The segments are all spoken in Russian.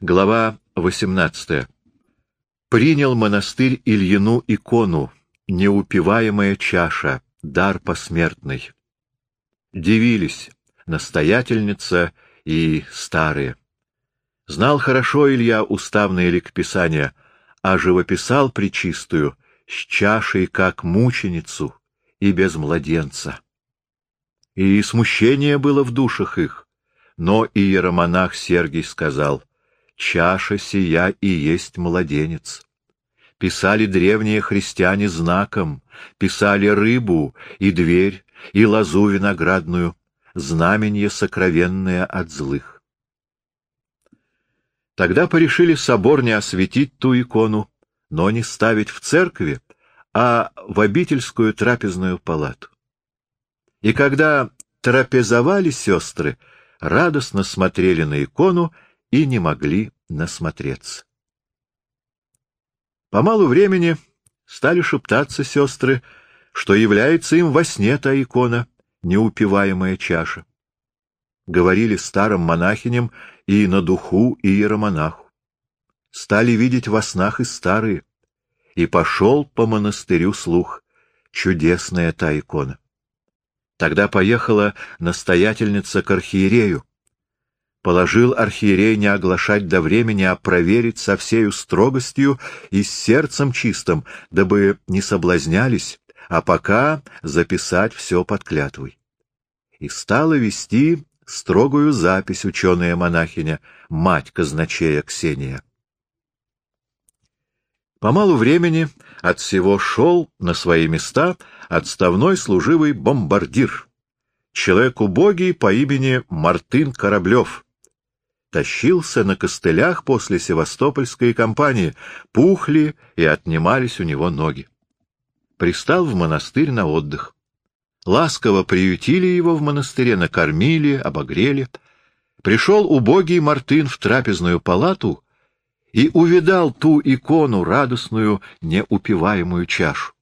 Глава 18. Принял монастырь Ильину икону, неупиваемая чаша, дар посмертный. Дивились настоятельница и старые. Знал хорошо Илья уставные ликписания, а живописал причистую с чашей как мученицу и без младенца. И смущение было в душах их, но иеромонах Сергий сказал, чаша сия и есть младенец. Писали древние христиане знаком, писали рыбу и дверь, и лозу виноградную, знаменье сокровенное от злых. Тогда порешили собор не осветить ту икону, но не ставить в церкви, а в обительскую трапезную палату. И когда трапезовали сестры, радостно смотрели на икону и не могли насмотреться. По малу времени стали шептаться сестры, что является им во сне та икона, неупиваемая чаша. Говорили старым монахиням и на духу, и иеромонаху. Стали видеть во снах и старые. И пошел по монастырю слух. Чудесная та икона. Тогда поехала настоятельница к архиерею, положил архиерей не оглашать до времени, а проверить со всею строгостью и с сердцем чистым, дабы не соблазнялись, а пока записать все под клятвой. И стала вести строгую запись ученая-монахиня, мать казначея Ксения. По малу времени от всего шел на свои места отставной служивый бомбардир, человек убогий по имени Мартын Кораблев, тащился на костылях после севастопольской кампании, пухли и отнимались у него ноги. Пристал в монастырь на отдых. Ласково приютили его в монастыре, накормили, обогрели. Пришел убогий Мартын в трапезную палату и увидал ту икону, радостную, неупиваемую чашу.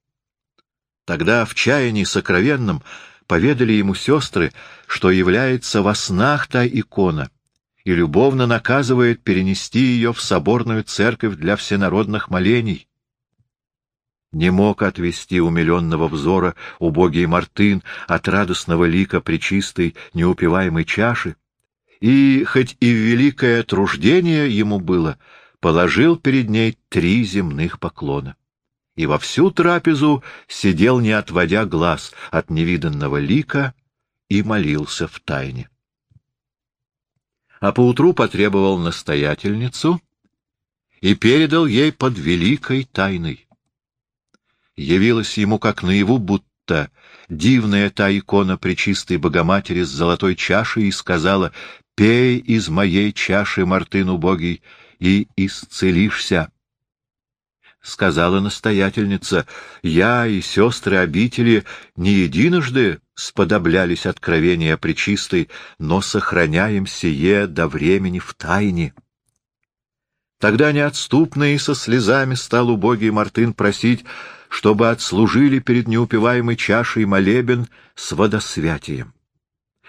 Тогда в чаянии сокровенном поведали ему сестры, что является во снах та икона — и любовно наказывает перенести ее в соборную церковь для всенародных молений. Не мог отвести умиленного взора убогий Мартын от радостного лика причистой неупиваемой чаши, и, хоть и великое труждение ему было, положил перед ней три земных поклона. И во всю трапезу сидел, не отводя глаз от невиданного лика, и молился в тайне а поутру потребовал настоятельницу и передал ей под великой тайной. Явилась ему как наяву, будто дивная та икона Пречистой Богоматери с золотой чашей и сказала «Пей из моей чаши, Мартын убогий, и исцелишься» сказала настоятельница, — я и сестры обители не единожды сподоблялись откровения причистой, но сохраняем сие до времени в тайне. Тогда неотступно и со слезами стал убогий Мартын просить, чтобы отслужили перед неупиваемой чашей молебен с водосвятием.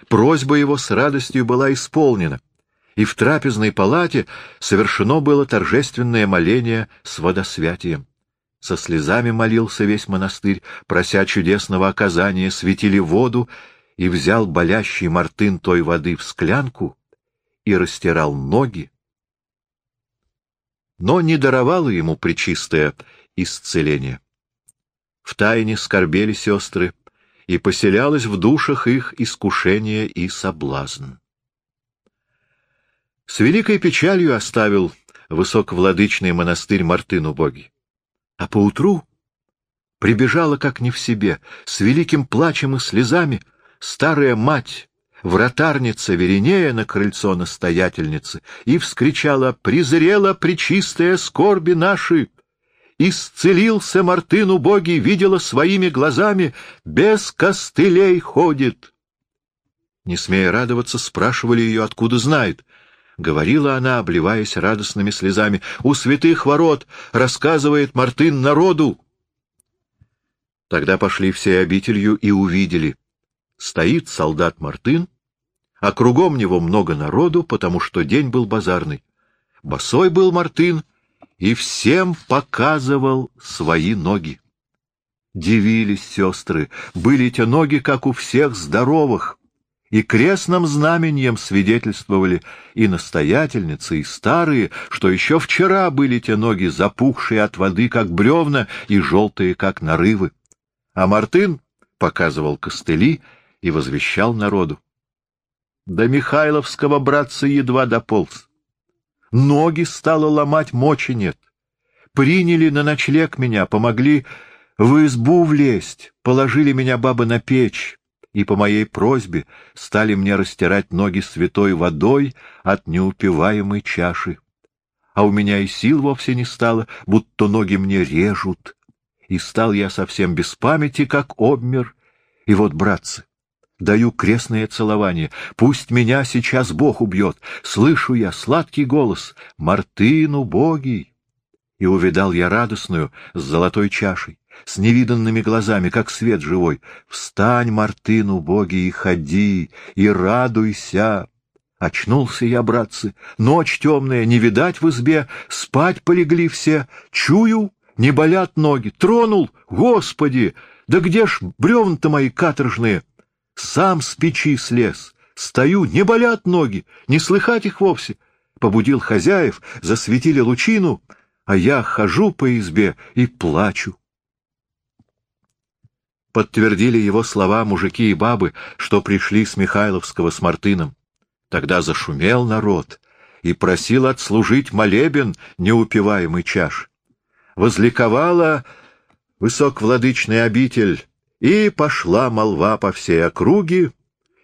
Просьба его с радостью была исполнена и в трапезной палате совершено было торжественное моление с водосвятием. Со слезами молился весь монастырь, прося чудесного оказания, светили воду, и взял болящий Мартын той воды в склянку и растирал ноги. Но не даровало ему причистое исцеление. Втайне скорбели сестры, и поселялось в душах их искушение и соблазн. С великой печалью оставил высоковладычный монастырь Мартын убогий. А поутру прибежала, как не в себе, с великим плачем и слезами, старая мать, вратарница Веринея на крыльцо настоятельницы, и вскричала «Призрела причистая скорби наши!» Исцелился Мартын убогий, видела своими глазами, без костылей ходит. Не смея радоваться, спрашивали ее, откуда знает. — говорила она, обливаясь радостными слезами. — У святых ворот рассказывает Мартын народу. Тогда пошли все обителью и увидели. Стоит солдат Мартын, а кругом него много народу, потому что день был базарный. Босой был Мартын и всем показывал свои ноги. Дивились сестры, были те ноги, как у всех здоровых, и крестным знаменем свидетельствовали и настоятельницы, и старые, что еще вчера были те ноги запухшие от воды, как бревна, и желтые, как нарывы. А Мартын показывал костыли и возвещал народу. До Михайловского братца едва дополз. Ноги стало ломать, мочи нет. Приняли на ночлег меня, помогли в избу влезть, положили меня бабы на печь, и по моей просьбе стали мне растирать ноги святой водой от неупиваемой чаши. А у меня и сил вовсе не стало, будто ноги мне режут. И стал я совсем без памяти, как обмер. И вот, братцы, даю крестное целование. Пусть меня сейчас Бог убьет. Слышу я сладкий голос «Мартын убогий!» И увидал я радостную с золотой чашей с невиданными глазами, как свет живой. «Встань, Мартын, убогий, и ходи, и радуйся!» Очнулся я, братцы, ночь темная, не видать в избе, спать полегли все. Чую, не болят ноги, тронул, Господи! Да где ж бревна-то мои каторжные? Сам с печи слез, стою, не болят ноги, не слыхать их вовсе. Побудил хозяев, засветили лучину, а я хожу по избе и плачу подтвердили его слова мужики и бабы, что пришли с Михайловского с Мартыном. Тогда зашумел народ и просил отслужить молебен неупиваемый чаш. Возликовала высоквладычный обитель, и пошла молва по всей округе,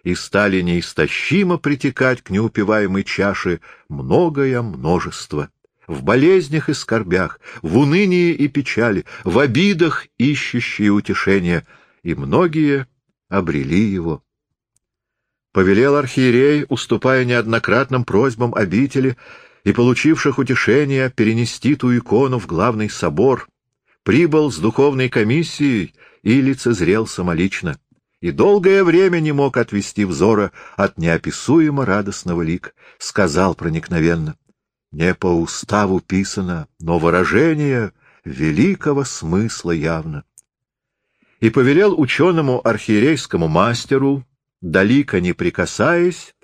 и стали неистощимо притекать к неупиваемой чаше многое множество. В болезнях и скорбях, в унынии и печали, в обидах ищущие утешения — и многие обрели его. Повелел архиерей, уступая неоднократным просьбам обители и получивших утешение перенести ту икону в главный собор, прибыл с духовной комиссией и лицезрел самолично, и долгое время не мог отвести взора от неописуемо радостного лика, сказал проникновенно, «Не по уставу писано, но выражение великого смысла явно» и повелел ученому архиерейскому мастеру, далеко не прикасаясь,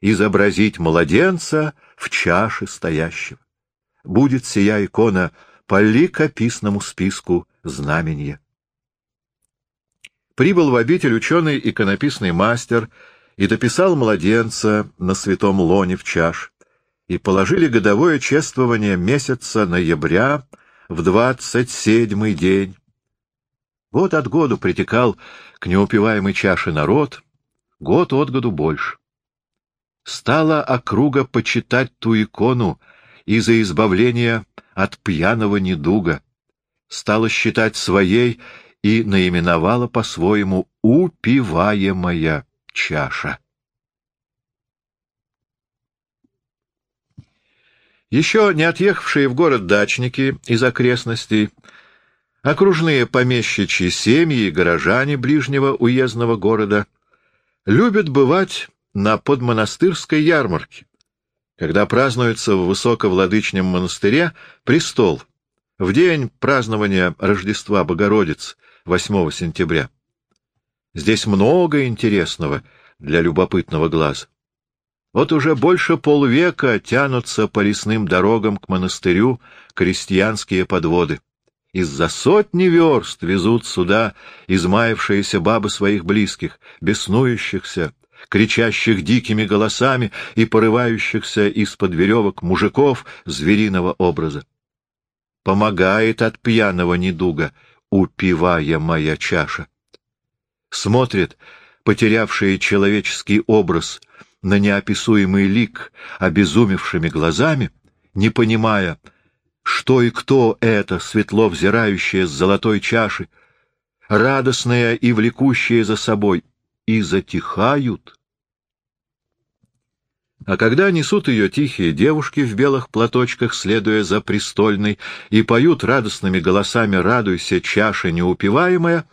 изобразить младенца в чаше стоящего. Будет сия икона по ликописному списку знаменья. Прибыл в обитель ученый иконописный мастер и дописал младенца на святом лоне в чаш, и положили годовое чествование месяца ноября в двадцать седьмый день, Год от году притекал к неупиваемой чаше народ, год от году больше. Стала округа почитать ту икону из-за избавления от пьяного недуга, стала считать своей и наименовала по-своему «упиваемая чаша». Еще не отъехавшие в город дачники из окрестностей Окружные помещичьи семьи и горожане ближнего уездного города любят бывать на подмонастырской ярмарке, когда празднуется в Высоковладычном монастыре престол в день празднования Рождества Богородицы 8 сентября. Здесь много интересного для любопытного глаза. Вот уже больше полвека тянутся по лесным дорогам к монастырю крестьянские подводы. Из-за сотни верст везут сюда измаявшиеся бабы своих близких, беснующихся, кричащих дикими голосами и порывающихся из-под веревок мужиков звериного образа. Помогает от пьяного недуга, упивая моя чаша. Смотрит, потерявшие человеческий образ, на неописуемый лик обезумевшими глазами, не понимая, что и кто это, светло взирающее с золотой чаши, радостное и влекущее за собой, и затихают. А когда несут ее тихие девушки в белых платочках, следуя за престольной, и поют радостными голосами «Радуйся, чаша неупиваемая»,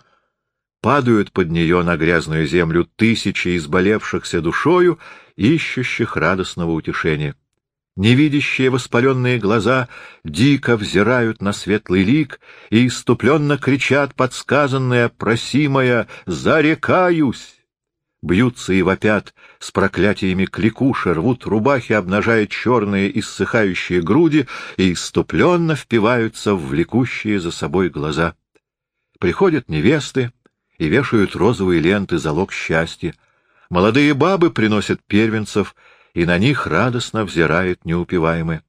падают под нее на грязную землю тысячи изболевшихся душою, ищущих радостного утешения. Невидящие воспаленные глаза дико взирают на светлый лик и иступленно кричат подсказанное, просимое «Зарекаюсь!» Бьются и вопят с проклятиями кликуши, рвут рубахи, обнажая черные иссыхающие груди и иступленно впиваются в влекущие за собой глаза. Приходят невесты и вешают розовые ленты залог счастья. Молодые бабы приносят первенцев — и на них радостно взирает неупиваемый.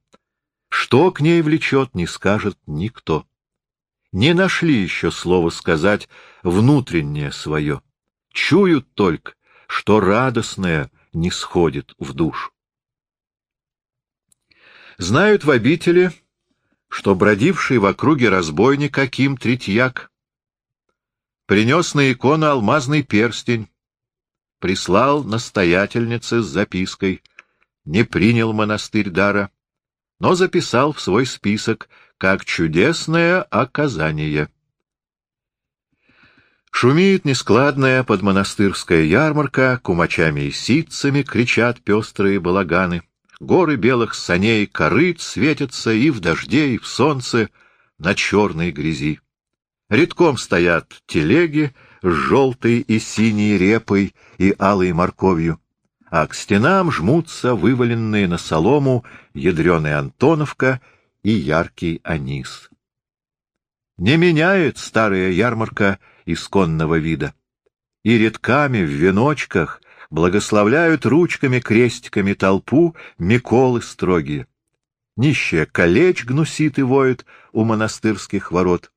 Что к ней влечет, не скажет никто. Не нашли еще слова сказать внутреннее свое. Чуют только, что радостное не сходит в душу. Знают в обители, что бродивший в округе разбойник Аким Третьяк принес на икону алмазный перстень, прислал настоятельнице с запиской не принял монастырь дара, но записал в свой список как чудесное оказание. Шумит нескладная подмонастырская ярмарка, кумачами и ситцами кричат пестрые балаганы, горы белых саней корыт светятся и в дожде, и в солнце на черной грязи. Редком стоят телеги с желтой и синей репой и алой морковью а к стенам жмутся вываленные на солому ядреная Антоновка и яркий анис. Не меняет старая ярмарка исконного вида. И редками в веночках благословляют ручками-крестиками толпу Миколы строгие. Нищая колечь гнусит и воет у монастырских ворот.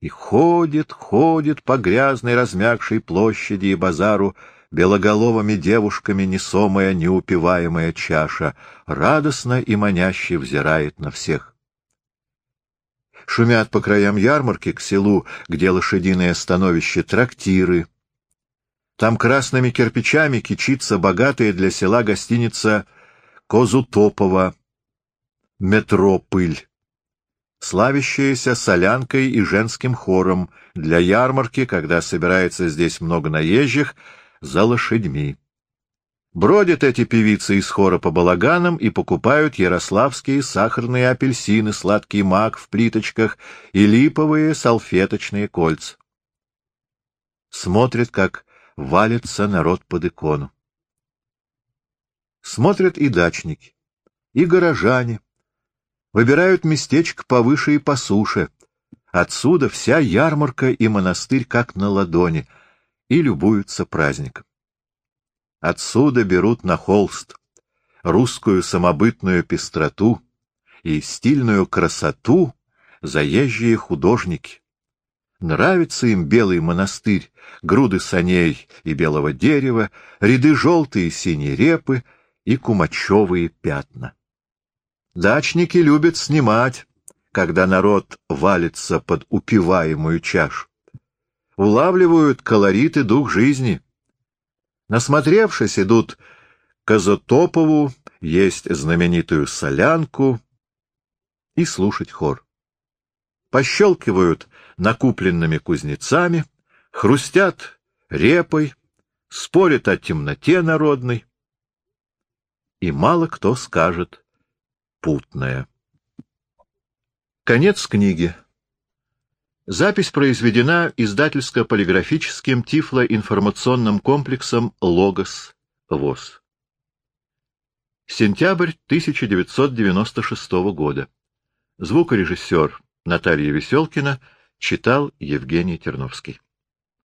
И ходит, ходит по грязной размягшей площади и базару белоголовыми девушками несомая неупиваемая чаша, радостно и маняще взирает на всех. Шумят по краям ярмарки к селу, где лошадиное становище, трактиры. Там красными кирпичами кичится богатая для села гостиница Козутопова, метро «Пыль» славящаяся солянкой и женским хором для ярмарки, когда собирается здесь много наезжих, за лошадьми. Бродят эти певицы из хора по балаганам и покупают ярославские сахарные апельсины, сладкий мак в плиточках и липовые салфеточные кольца. Смотрят, как валится народ под икону. Смотрят и дачники, и горожане. Выбирают местечко повыше и по суше. Отсюда вся ярмарка и монастырь как на ладони — и любуются праздником. Отсюда берут на холст русскую самобытную пестроту и стильную красоту заезжие художники. Нравится им белый монастырь, груды саней и белого дерева, ряды желтой и синей репы и кумачевые пятна. Дачники любят снимать, когда народ валится под упиваемую чашу улавливают колорит и дух жизни. Насмотревшись, идут к Азотопову, есть знаменитую солянку и слушать хор. Пощелкивают накупленными кузнецами, хрустят репой, спорят о темноте народной. И мало кто скажет путное. Конец книги. Запись произведена издательско-полиграфическим тифлоинформационным комплексом «Логос» ВОЗ. Сентябрь 1996 года. Звукорежиссер Наталья Веселкина читал Евгений Терновский.